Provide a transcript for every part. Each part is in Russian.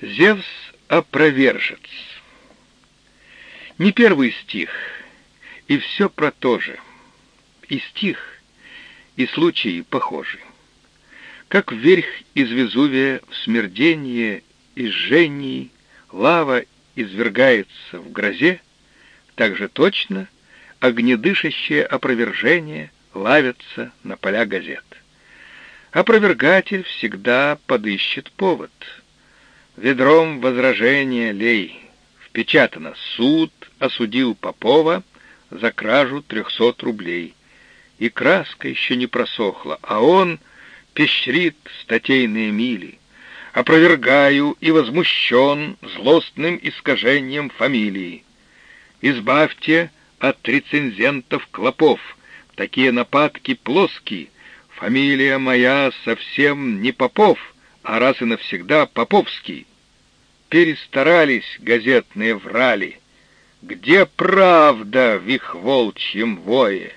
Зевс опровержец. Не первый стих, и все про то же. И стих, и случаи похожи. Как вверх из Везувия в смердении и жжении лава извергается в грозе, так же точно огнедышащее опровержение лавятся на поля газет. Опровергатель всегда подыщет повод — Ведром возражения лей. Впечатано. Суд осудил Попова за кражу трехсот рублей. И краска еще не просохла, а он пещрит статейные мили. Опровергаю и возмущен злостным искажением фамилии. Избавьте от рецензентов клопов. Такие нападки плоские. Фамилия моя совсем не Попов, а раз и навсегда Поповский. Перестарались газетные врали. Где правда в их волчьем вое?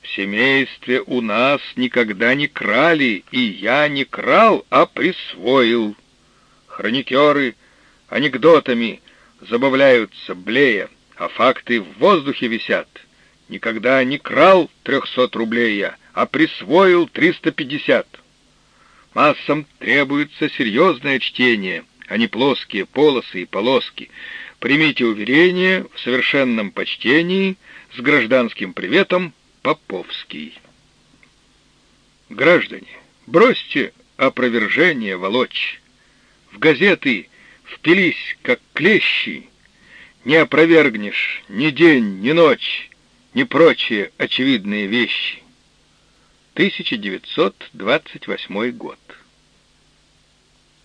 В семействе у нас никогда не крали, и я не крал, а присвоил. Хроникеры анекдотами забавляются, блея, а факты в воздухе висят. Никогда не крал трехсот рублей я, а присвоил триста пятьдесят. Массам требуется серьезное чтение, а не плоские полосы и полоски. Примите уверение в совершенном почтении с гражданским приветом Поповский. Граждане, бросьте опровержение волочь. В газеты впились, как клещи. Не опровергнешь ни день, ни ночь, ни прочие очевидные вещи. 1928 год.